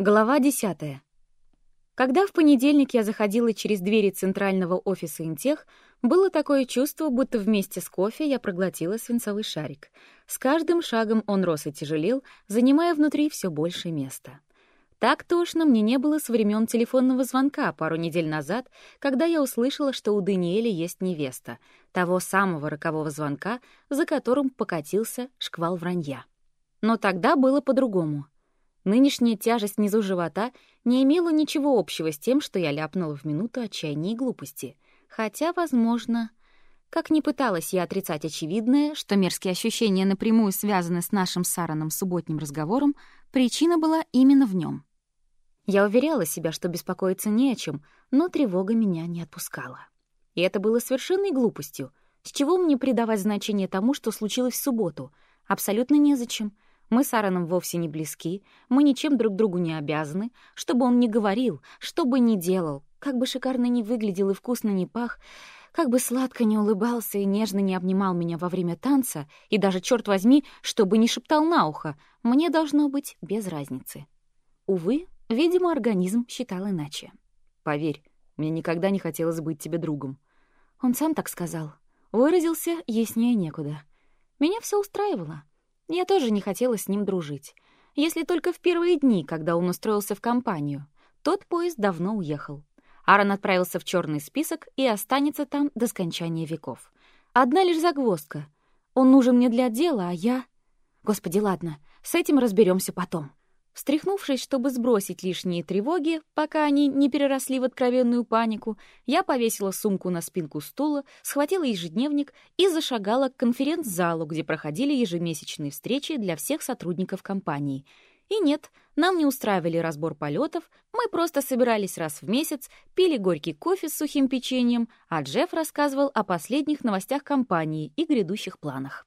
Глава десятая. Когда в понедельник я заходила через двери центрального офиса Интех, было такое чувство, будто вместе с кофе я проглотила свинцовый шарик. С каждым шагом он рос и тяжелел, занимая внутри все больше места. Так тошно мне не было с времен телефонного звонка пару недель назад, когда я услышала, что у Даниэля есть невеста, того самого рокового звонка, за которым покатился шквал вранья. Но тогда было по-другому — Нынешняя тяжесть внизу живота не имела ничего общего с тем, что я ляпнула в минуту отчаяния и глупости. Хотя, возможно... Как ни пыталась я отрицать очевидное, что мерзкие ощущения напрямую связаны с нашим Сараном субботним разговором, причина была именно в нем. Я уверяла себя, что беспокоиться не о чем, но тревога меня не отпускала. И это было совершенной глупостью. С чего мне придавать значение тому, что случилось в субботу? Абсолютно незачем — мы с Аароном вовсе не близки, мы ничем друг другу не обязаны, чтобы он ни говорил, что бы ни делал, как бы шикарно ни выглядел и вкусно ни пах, как бы сладко не улыбался и нежно не обнимал меня во время танца, и даже, черт возьми, чтобы не шептал на ухо, мне должно быть без разницы. Увы, видимо, организм считал иначе. «Поверь, мне никогда не хотелось быть тебе другом». Он сам так сказал. Выразился яснее некуда. Меня все устраивало. Я тоже не хотела с ним дружить. Если только в первые дни, когда он устроился в компанию. Тот поезд давно уехал. Аарон отправился в черный список и останется там до скончания веков. Одна лишь загвоздка. Он нужен мне для дела, а я... Господи, ладно, с этим разберемся потом. Встряхнувшись, чтобы сбросить лишние тревоги, пока они не переросли в откровенную панику, я повесила сумку на спинку стула, схватила ежедневник и зашагала к конференц-залу, где проходили ежемесячные встречи для всех сотрудников компании. И нет, нам не устраивали разбор полетов, мы просто собирались раз в месяц, пили горький кофе с сухим печеньем, а Джефф рассказывал о последних новостях компании и грядущих планах.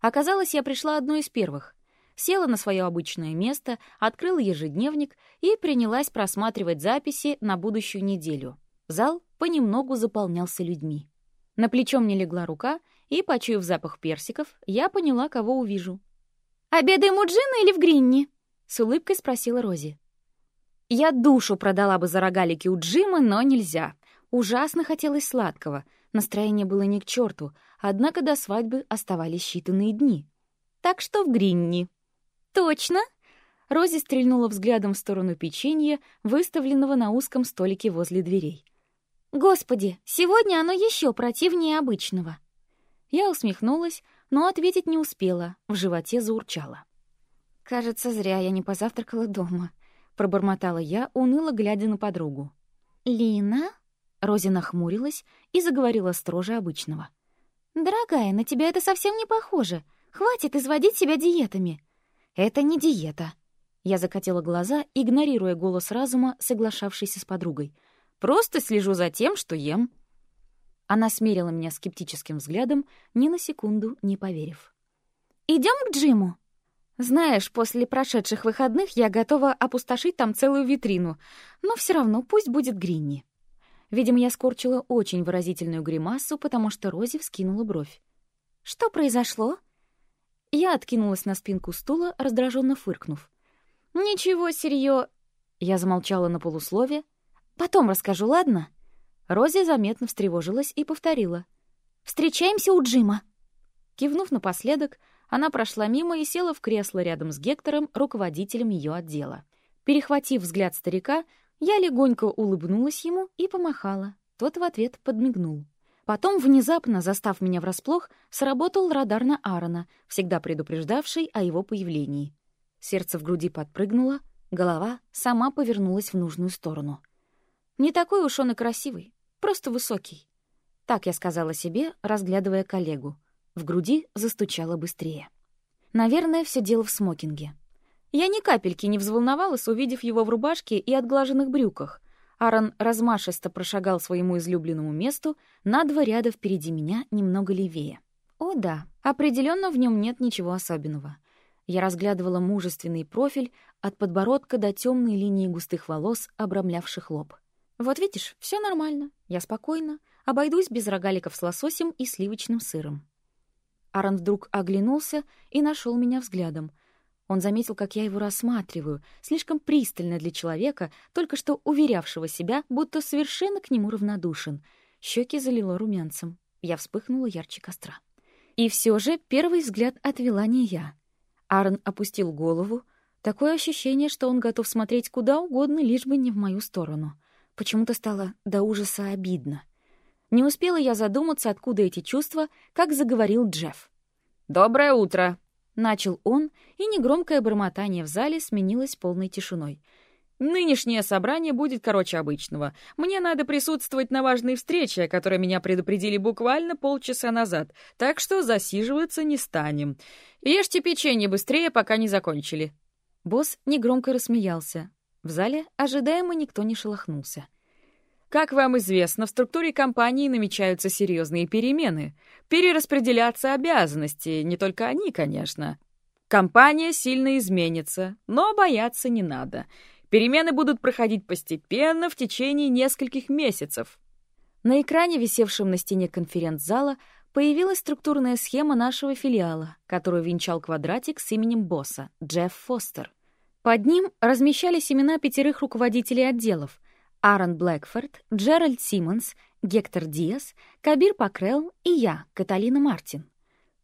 Оказалось, я пришла одной из первых села на свое обычное место, открыла ежедневник и принялась просматривать записи на будущую неделю. Зал понемногу заполнялся людьми. На плечо мне легла рука, и, почуяв запах персиков, я поняла, кого увижу. «Обедаем у Джина или в Гринни?» — с улыбкой спросила Рози. Я душу продала бы за рогалики у Джима, но нельзя. Ужасно хотелось сладкого. Настроение было ни к черту, однако до свадьбы оставались считанные дни. Так что в Гринни. «Точно?» Рози стрельнула взглядом в сторону печенья, выставленного на узком столике возле дверей. «Господи, сегодня оно еще противнее обычного!» Я усмехнулась, но ответить не успела, в животе заурчало. «Кажется, зря я не позавтракала дома», — пробормотала я, уныло глядя на подругу. «Лина?» — Рози нахмурилась и заговорила строже обычного. «Дорогая, на тебя это совсем не похоже. Хватит изводить себя диетами. «Это не диета». Я закатила глаза, игнорируя голос разума, соглашавшийся с подругой. «Просто слежу за тем, что ем». Она смерила меня скептическим взглядом, ни на секунду не поверив. Идем к Джиму?» «Знаешь, после прошедших выходных я готова опустошить там целую витрину, но все равно пусть будет Гринни». Видимо, я скорчила очень выразительную гримасу, потому что Рози вскинула бровь. «Что произошло?» Я откинулась на спинку стула, раздраженно фыркнув. «Ничего, серьё...» Я замолчала на полуслове. «Потом расскажу, ладно?» Рози заметно встревожилась и повторила. «Встречаемся у Джима!» Кивнув напоследок, она прошла мимо и села в кресло рядом с Гектором, руководителем ее отдела. Перехватив взгляд старика, я легонько улыбнулась ему и помахала. Тот в ответ подмигнул. Потом, внезапно, застав меня врасплох, сработал радар на Аарона, всегда предупреждавший о его появлении. Сердце в груди подпрыгнуло, голова сама повернулась в нужную сторону. Не такой уж он и красивый, просто высокий. Так я сказала себе, разглядывая коллегу. В груди застучало быстрее. Наверное, все дело в смокинге. Я ни капельки не взволновалась, увидев его в рубашке и отглаженных брюках, Аарон размашисто прошагал своему излюбленному месту на два ряда впереди меня, немного левее. О да, определенно в нем нет ничего особенного. Я разглядывала мужественный профиль от подбородка до темной линии густых волос, обрамлявших лоб. Вот видишь, все нормально, я спокойно, обойдусь без рогаликов с лососем и сливочным сыром. Аарон вдруг оглянулся и нашел меня взглядом. Он заметил, как я его рассматриваю, слишком пристально для человека, только что уверявшего себя, будто совершенно к нему равнодушен. Щеки залило румянцем. Я вспыхнула ярче костра. И все же первый взгляд отвела не я. Аарон опустил голову. Такое ощущение, что он готов смотреть куда угодно, лишь бы не в мою сторону. Почему-то стало до ужаса обидно. Не успела я задуматься, откуда эти чувства, как заговорил Джефф. «Доброе утро!» Начал он, и негромкое бормотание в зале сменилось полной тишиной. «Нынешнее собрание будет короче обычного. Мне надо присутствовать на важной встрече, о которой меня предупредили буквально полчаса назад, так что засиживаться не станем. Ешьте печенье быстрее, пока не закончили». Босс негромко рассмеялся. В зале ожидаемо никто не шелохнулся. Как вам известно, в структуре компании намечаются серьезные перемены. Перераспределяться обязанности, не только они, конечно. Компания сильно изменится, но бояться не надо. Перемены будут проходить постепенно в течение нескольких месяцев. На экране, висевшем на стене конференц-зала, появилась структурная схема нашего филиала, которую венчал квадратик с именем босса — Джефф Фостер. Под ним размещались имена пятерых руководителей отделов, Аарон Блэкфорд, Джеральд Симмонс, Гектор Диас, Кабир Покрел и я, Каталина Мартин.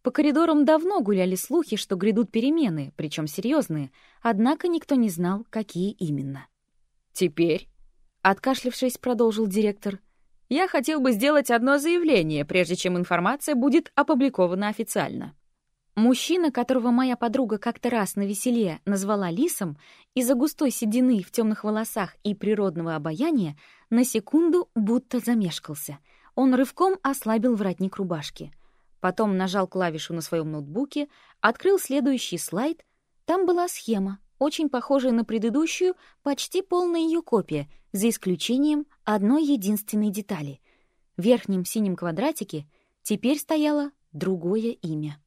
По коридорам давно гуляли слухи, что грядут перемены, причем серьезные, однако никто не знал, какие именно. «Теперь», — откашлившись, продолжил директор, «я хотел бы сделать одно заявление, прежде чем информация будет опубликована официально». Мужчина, которого моя подруга как-то раз на веселе назвала лисом, из-за густой седины в темных волосах и природного обаяния, на секунду будто замешкался. Он рывком ослабил воротник рубашки. Потом нажал клавишу на своем ноутбуке, открыл следующий слайд. Там была схема, очень похожая на предыдущую, почти полная ее копия, за исключением одной единственной детали. В верхнем синем квадратике теперь стояло другое имя.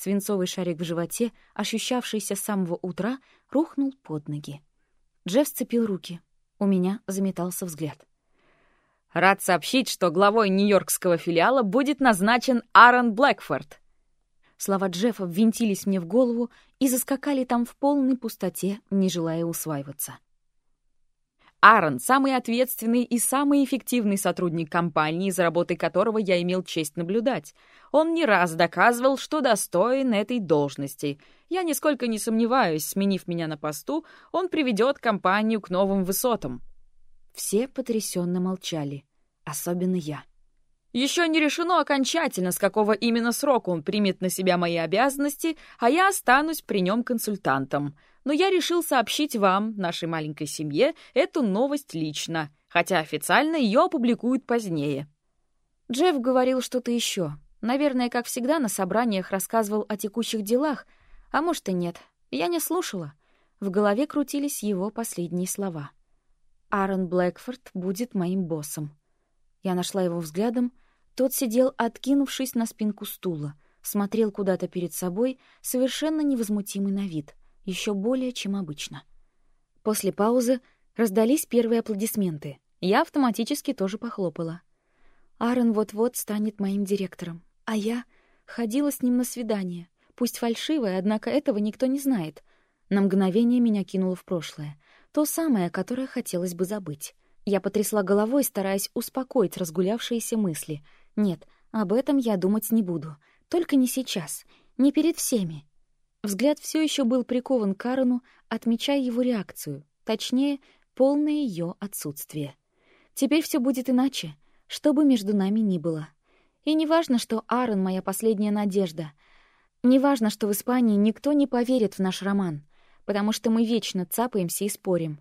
Свинцовый шарик в животе, ощущавшийся с самого утра, рухнул под ноги. Джефф сцепил руки. У меня заметался взгляд. «Рад сообщить, что главой нью-йоркского филиала будет назначен Аарон Блэкфорд». Слова Джеффа ввинтились мне в голову и заскакали там в полной пустоте, не желая усваиваться. Аарон — самый ответственный и самый эффективный сотрудник компании, за работой которого я имел честь наблюдать. Он не раз доказывал, что достоин этой должности. Я нисколько не сомневаюсь, сменив меня на посту, он приведет компанию к новым высотам. Все потрясенно молчали, особенно я. Еще не решено окончательно, с какого именно срока он примет на себя мои обязанности, а я останусь при нем консультантом но я решил сообщить вам, нашей маленькой семье, эту новость лично, хотя официально ее опубликуют позднее». Джефф говорил что-то еще. Наверное, как всегда, на собраниях рассказывал о текущих делах, а может и нет. Я не слушала. В голове крутились его последние слова. «Аарон Блэкфорд будет моим боссом». Я нашла его взглядом. Тот сидел, откинувшись на спинку стула, смотрел куда-то перед собой, совершенно невозмутимый на вид еще более, чем обычно. После паузы раздались первые аплодисменты. Я автоматически тоже похлопала. Аарон вот-вот станет моим директором, а я ходила с ним на свидание, пусть фальшивое, однако этого никто не знает. На мгновение меня кинуло в прошлое, то самое, которое хотелось бы забыть. Я потрясла головой, стараясь успокоить разгулявшиеся мысли. Нет, об этом я думать не буду. Только не сейчас, не перед всеми. Взгляд все еще был прикован к Аарону, отмечая его реакцию, точнее, полное ее отсутствие. Теперь все будет иначе, что бы между нами ни было. И не важно, что Аарон — моя последняя надежда. Не важно, что в Испании никто не поверит в наш роман, потому что мы вечно цапаемся и спорим.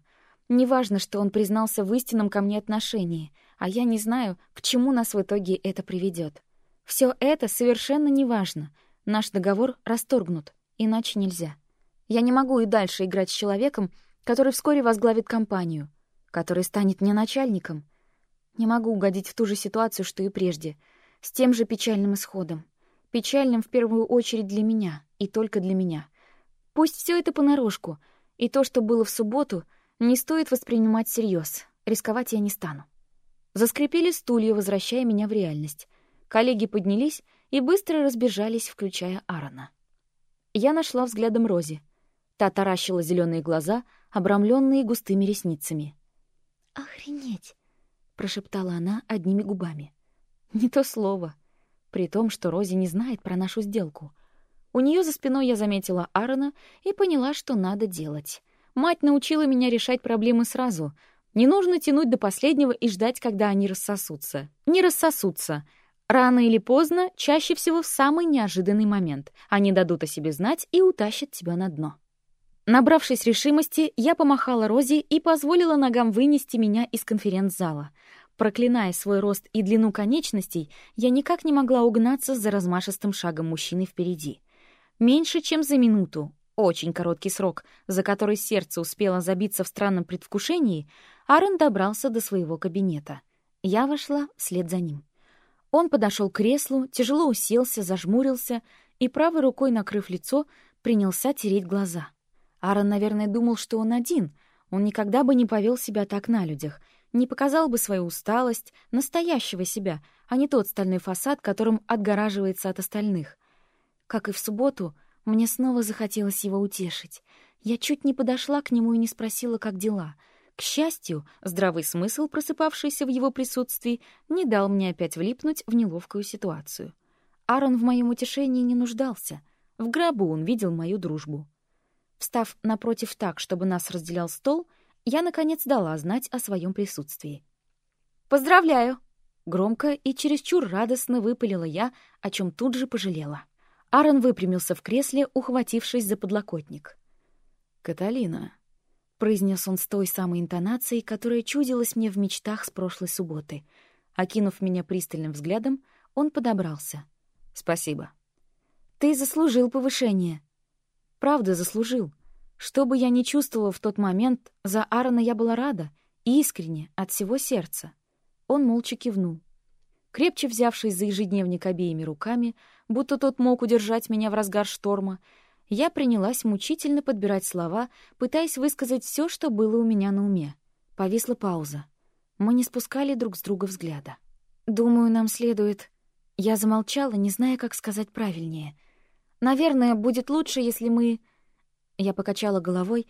Не важно, что он признался в истинном ко мне отношении, а я не знаю, к чему нас в итоге это приведет. Все это совершенно не важно. Наш договор расторгнут. Иначе нельзя. Я не могу и дальше играть с человеком, который вскоре возглавит компанию, который станет мне начальником. Не могу угодить в ту же ситуацию, что и прежде, с тем же печальным исходом. Печальным в первую очередь для меня и только для меня. Пусть все это понарошку, и то, что было в субботу, не стоит воспринимать всерьез. Рисковать я не стану. Заскрипели стулья, возвращая меня в реальность. Коллеги поднялись и быстро разбежались, включая Аарона. Я нашла взглядом Рози. Та таращила зеленые глаза, обрамленные густыми ресницами. «Охренеть!» — прошептала она одними губами. Не то слово. При том, что Рози не знает про нашу сделку. У нее за спиной я заметила Аарона и поняла, что надо делать. Мать научила меня решать проблемы сразу. Не нужно тянуть до последнего и ждать, когда они рассосутся. Не рассосутся. Рано или поздно, чаще всего в самый неожиданный момент, они дадут о себе знать и утащат тебя на дно. Набравшись решимости, я помахала Рози и позволила ногам вынести меня из конференц-зала. Проклиная свой рост и длину конечностей, я никак не могла угнаться за размашистым шагом мужчины впереди. Меньше чем за минуту, очень короткий срок, за который сердце успело забиться в странном предвкушении, Аарон добрался до своего кабинета. Я вошла вслед за ним. Он подошел к креслу, тяжело уселся, зажмурился и, правой рукой накрыв лицо, принялся тереть глаза. Аарон, наверное, думал, что он один. Он никогда бы не повел себя так на людях, не показал бы свою усталость, настоящего себя, а не тот стальной фасад, которым отгораживается от остальных. Как и в субботу, мне снова захотелось его утешить. Я чуть не подошла к нему и не спросила, как дела. К счастью, здравый смысл, просыпавшийся в его присутствии, не дал мне опять влипнуть в неловкую ситуацию. Аарон в моем утешении не нуждался. В гробу он видел мою дружбу. Встав напротив так, чтобы нас разделял стол, я, наконец, дала знать о своем присутствии. «Поздравляю!» Громко и чересчур радостно выпалила я, о чем тут же пожалела. Аарон выпрямился в кресле, ухватившись за подлокотник. «Каталина», — произнес он с той самой интонацией, которая чудилась мне в мечтах с прошлой субботы. Окинув меня пристальным взглядом, он подобрался. «Спасибо». «Ты заслужил повышение». «Правда, заслужил. Что бы я ни чувствовала в тот момент, за Аарона я была рада, искренне, от всего сердца». Он молча кивнул. Крепче взявшись за ежедневник обеими руками, будто тот мог удержать меня в разгар шторма, я принялась мучительно подбирать слова, пытаясь высказать все, что было у меня на уме. Повисла пауза. Мы не спускали друг с друга взгляда. «Думаю, нам следует...» Я замолчала, не зная, как сказать правильнее. «Наверное, будет лучше, если мы...» Я покачала головой.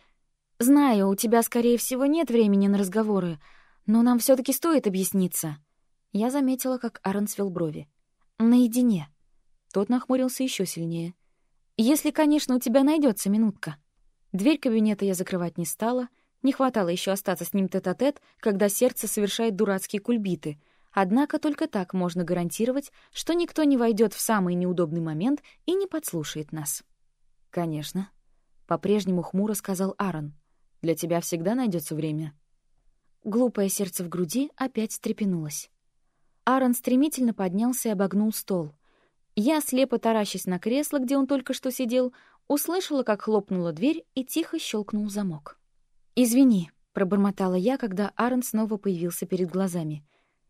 «Знаю, у тебя, скорее всего, нет времени на разговоры, но нам все таки стоит объясниться». Я заметила, как Аарон свел брови. «Наедине». Тот нахмурился еще сильнее. «Если, конечно, у тебя найдется минутка». Дверь кабинета я закрывать не стала. Не хватало еще остаться с ним тет-а-тет, -тет, когда сердце совершает дурацкие кульбиты. Однако только так можно гарантировать, что никто не войдет в самый неудобный момент и не подслушает нас. «Конечно», — по-прежнему хмуро сказал Аарон. «Для тебя всегда найдется время». Глупое сердце в груди опять стрепенулось. Аарон стремительно поднялся и обогнул стол. Я, слепо таращась на кресло, где он только что сидел, услышала, как хлопнула дверь и тихо щелкнул замок. «Извини», — пробормотала я, когда Аарон снова появился перед глазами.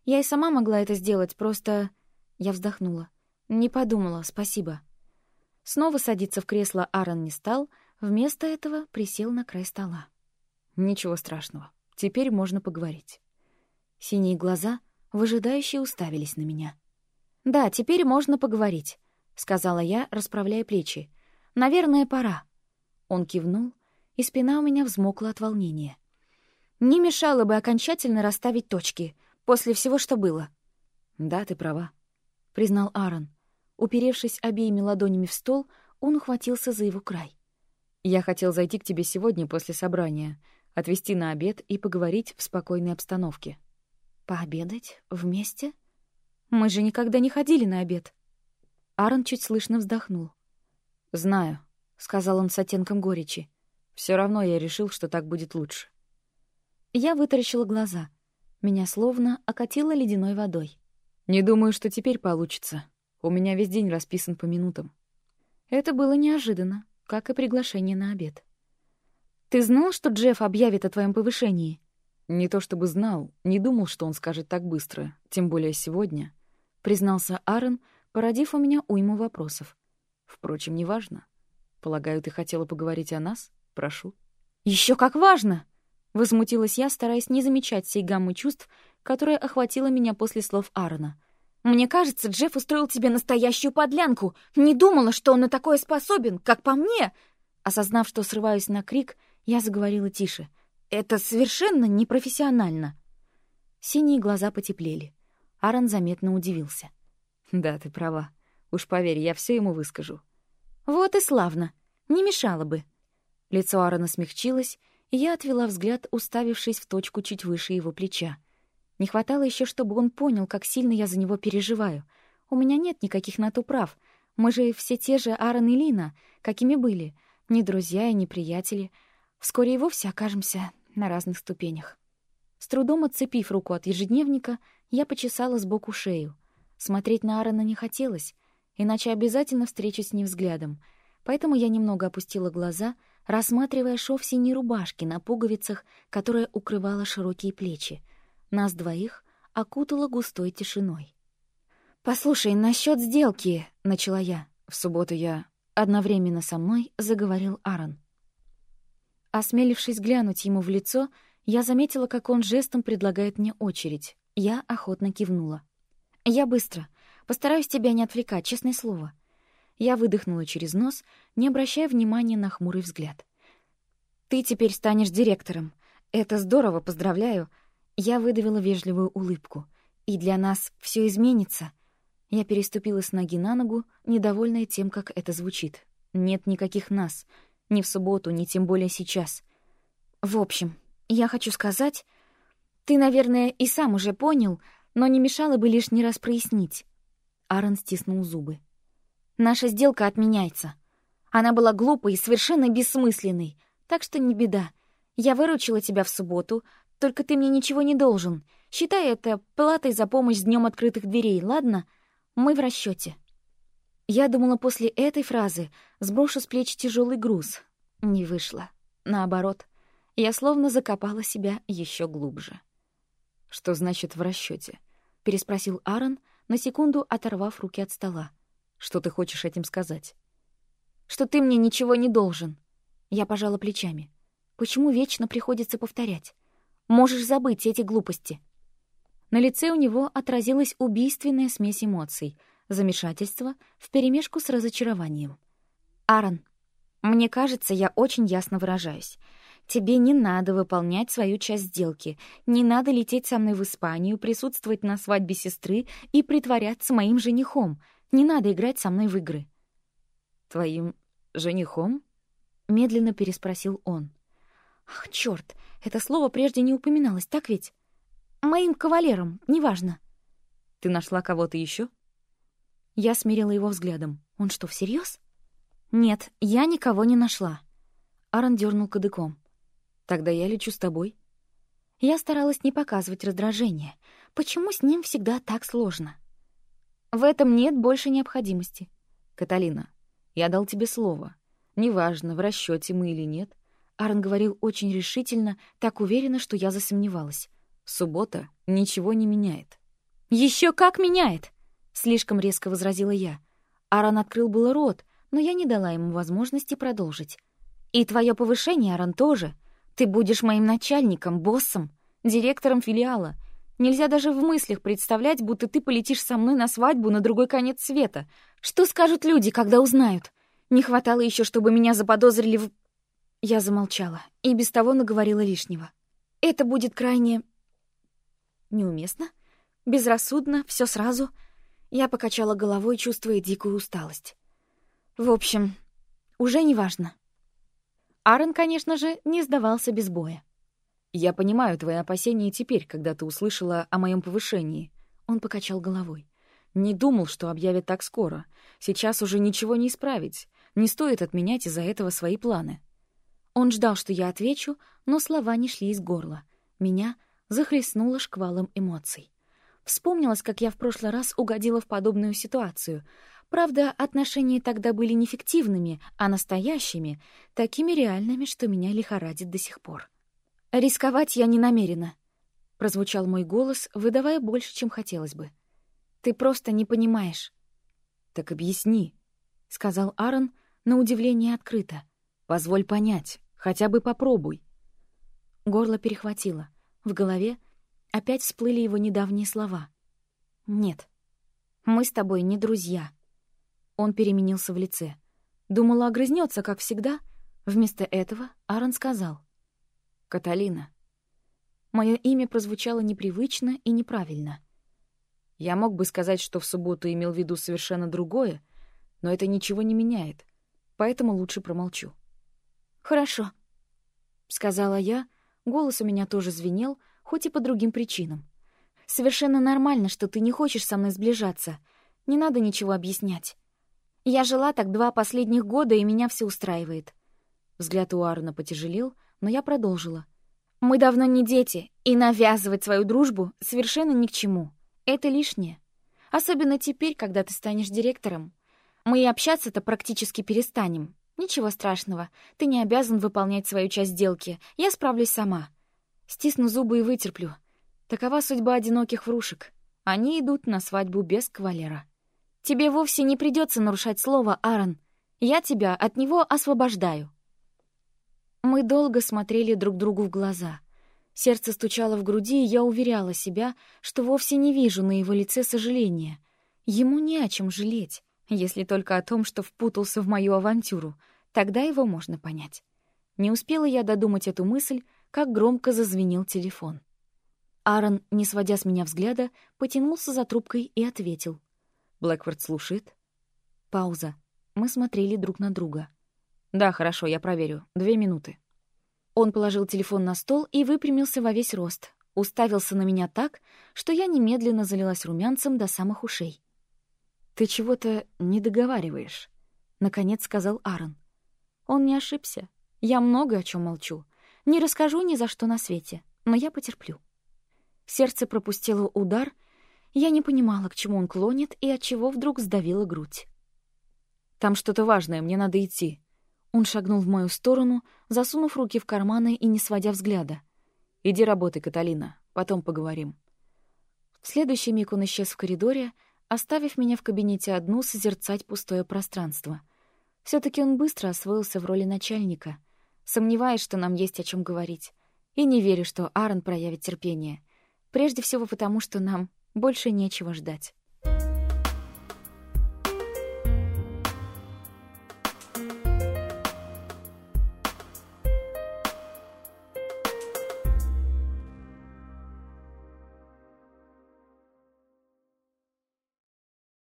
«Я и сама могла это сделать, просто...» Я вздохнула. «Не подумала, спасибо». Снова садиться в кресло Аарон не стал, вместо этого присел на край стола. «Ничего страшного. Теперь можно поговорить». Синие глаза выжидающие уставились на меня. «Да, теперь можно поговорить», — сказала я, расправляя плечи. «Наверное, пора». Он кивнул, и спина у меня взмокла от волнения. «Не мешало бы окончательно расставить точки после всего, что было». «Да, ты права», — признал Аарон. Уперевшись обеими ладонями в стол, он ухватился за его край. «Я хотел зайти к тебе сегодня после собрания, отвезти на обед и поговорить в спокойной обстановке». Пообедать? Вместе? Мы же никогда не ходили на обед. Аарон чуть слышно вздохнул. «Знаю», — сказал он с оттенком горечи. Все равно я решил, что так будет лучше». Я вытаращила глаза. Меня словно окатило ледяной водой. «Не думаю, что теперь получится. У меня весь день расписан по минутам». Это было неожиданно, как и приглашение на обед. «Ты знал, что Джефф объявит о твоем повышении?» Не то чтобы знал, не думал, что он скажет так быстро, тем более сегодня, признался Аарон, породив у меня уйму вопросов. Впрочем, неважно. Полагаю, ты хотела поговорить о нас? Прошу. Еще как важно! Возмутилась я, стараясь не замечать сей гаммы чувств, которая охватила меня после слов Аарона. «Мне кажется, Джефф устроил тебе настоящую подлянку. Не думала, что он на такое способен, как по мне!» Осознав, что срываюсь на крик, я заговорила тише. «Это совершенно непрофессионально!» Синие глаза потеплели. Аарон заметно удивился. «Да, ты права. Уж поверь, я все ему выскажу». «Вот и славно. Не мешало бы». Лицо Аарона смягчилось, и я отвела взгляд, уставившись в точку чуть выше его плеча. Не хватало еще, чтобы он понял, как сильно я за него переживаю. У меня нет никаких на то прав. Мы же все те же Аарон и Лина, какими были. Ни друзья и ни приятели. Вскоре и вовсе окажемся на разных ступенях. С трудом отцепив руку от ежедневника, я почесала сбоку шею. Смотреть на Аарона не хотелось, иначе обязательно встречусь с ним взглядом. Поэтому я немного опустила глаза, рассматривая шов синей рубашки на пуговицах, которая укрывала широкие плечи — нас двоих окутало густой тишиной. «Послушай, насчет сделки», — начала я. В субботу я одновременно со мной заговорил Аарон. Осмелившись глянуть ему в лицо, я заметила, как он жестом предлагает мне очередь. Я охотно кивнула. «Я быстро. Постараюсь тебя не отвлекать, честное слово». Я выдохнула через нос, не обращая внимания на хмурый взгляд. «Ты теперь станешь директором. Это здорово, поздравляю. Я выдавила вежливую улыбку. «И для нас все изменится». Я переступила с ноги на ногу, недовольная тем, как это звучит. «Нет никаких нас. Ни в субботу, ни тем более сейчас». «В общем, я хочу сказать...» «Ты, наверное, и сам уже понял, но не мешало бы лишний раз прояснить». Аарон стиснул зубы. «Наша сделка отменяется. Она была глупой и совершенно бессмысленной, так что не беда. Я выручила тебя в субботу, только ты мне ничего не должен. Считай это платой за помощь с днем открытых дверей, ладно? Мы в расчете. Я думала, после этой фразы сброшу с плеч тяжелый груз. Не вышло. Наоборот, я словно закопала себя еще глубже. «Что значит «в расчете? переспросил Аарон, на секунду оторвав руки от стола. «Что ты хочешь этим сказать?» «Что ты мне ничего не должен». Я пожала плечами. «Почему вечно приходится повторять? Можешь забыть эти глупости». На лице у него отразилась убийственная смесь эмоций, замешательство вперемешку с разочарованием. «Аарон, мне кажется, я очень ясно выражаюсь. Тебе не надо выполнять свою часть сделки, не надо лететь со мной в Испанию, присутствовать на свадьбе сестры и притворяться моим женихом. Не надо играть со мной в игры». «Твоим женихом?» — медленно переспросил он. «Ах, чёрт, это слово прежде не упоминалось, так ведь? Моим кавалером, неважно». «Ты нашла кого-то еще? Я смирила его взглядом. «Он что, всерьез? «Нет, я никого не нашла». Аарон дернул кадыком. «Тогда я лечу с тобой». Я старалась не показывать раздражение. Почему с ним всегда так сложно? В этом нет больше необходимости. «Каталина, я дал тебе слово. Неважно, в расчете мы или нет, Аарон говорил очень решительно, так уверенно, что я засомневалась. «Суббота ничего не меняет». Еще как меняет!» — слишком резко возразила я. Аарон открыл было рот, но я не дала ему возможности продолжить. «И твое повышение, Аарон, тоже. Ты будешь моим начальником, боссом, директором филиала. Нельзя даже в мыслях представлять, будто ты полетишь со мной на свадьбу на другой конец света. Что скажут люди, когда узнают? Не хватало еще, чтобы меня заподозрили в я замолчала и без того наговорила лишнего. Это будет крайне... неуместно, безрассудно, все сразу. Я покачала головой, чувствуя дикую усталость. В общем, уже не важно. Аарон, конечно же, не сдавался без боя. «Я понимаю твои опасения теперь, когда ты услышала о моем повышении». Он покачал головой. «Не думал, что объявят так скоро. Сейчас уже ничего не исправить. Не стоит отменять из-за этого свои планы». Он ждал, что я отвечу, но слова не шли из горла. Меня захлестнуло шквалом эмоций. Вспомнилось, как я в прошлый раз угодила в подобную ситуацию. Правда, отношения тогда были не фиктивными, а настоящими, такими реальными, что меня лихорадит до сих пор. «Рисковать я не намерена», — прозвучал мой голос, выдавая больше, чем хотелось бы. «Ты просто не понимаешь». «Так объясни», — сказал Аарон, на удивление открыто. «Позволь понять». Хотя бы попробуй. Горло перехватило. В голове опять всплыли его недавние слова. «Нет, мы с тобой не друзья». Он переменился в лице. Думала, огрызнется, как всегда. Вместо этого Аарон сказал. «Каталина». Мое имя прозвучало непривычно и неправильно. Я мог бы сказать, что в субботу имел в виду совершенно другое, но это ничего не меняет, поэтому лучше промолчу. «Хорошо», — сказала я, голос у меня тоже звенел, хоть и по другим причинам. «Совершенно нормально, что ты не хочешь со мной сближаться. Не надо ничего объяснять. Я жила так два последних года, и меня все устраивает». Взгляд у Аарона потяжелел, но я продолжила. «Мы давно не дети, и навязывать свою дружбу совершенно ни к чему. Это лишнее. Особенно теперь, когда ты станешь директором. Мы и общаться-то практически перестанем. Ничего страшного, ты не обязан выполнять свою часть сделки. Я справлюсь сама. Стисну зубы и вытерплю. Такова судьба одиноких врушек. Они идут на свадьбу без кавалера. Тебе вовсе не придется нарушать слово, Аарон. Я тебя от него освобождаю. Мы долго смотрели друг другу в глаза. Сердце стучало в груди, и я уверяла себя, что вовсе не вижу на его лице сожаления. Ему не о чем жалеть если только о том, что впутался в мою авантюру. Тогда его можно понять. Не успела я додумать эту мысль, как громко зазвенел телефон. Аарон, не сводя с меня взгляда, потянулся за трубкой и ответил. «Блэкворд слушает?» Пауза. Мы смотрели друг на друга. «Да, хорошо, я проверю. Две минуты». Он положил телефон на стол и выпрямился во весь рост. Уставился на меня так, что я немедленно залилась румянцем до самых ушей. «Ты чего-то не договариваешь», — наконец сказал Аарон. Он не ошибся. Я много о чем молчу. Не расскажу ни за что на свете, но я потерплю. Сердце пропустило удар, я не понимала, к чему он клонит и от чего вдруг сдавила грудь. «Там что-то важное, мне надо идти». Он шагнул в мою сторону, засунув руки в карманы и не сводя взгляда. «Иди работай, Каталина, потом поговорим». В следующий миг он исчез в коридоре, оставив меня в кабинете одну созерцать пустое пространство. все таки он быстро освоился в роли начальника. Сомневаюсь, что нам есть о чем говорить. И не верю, что Аарон проявит терпение. Прежде всего потому, что нам больше нечего ждать.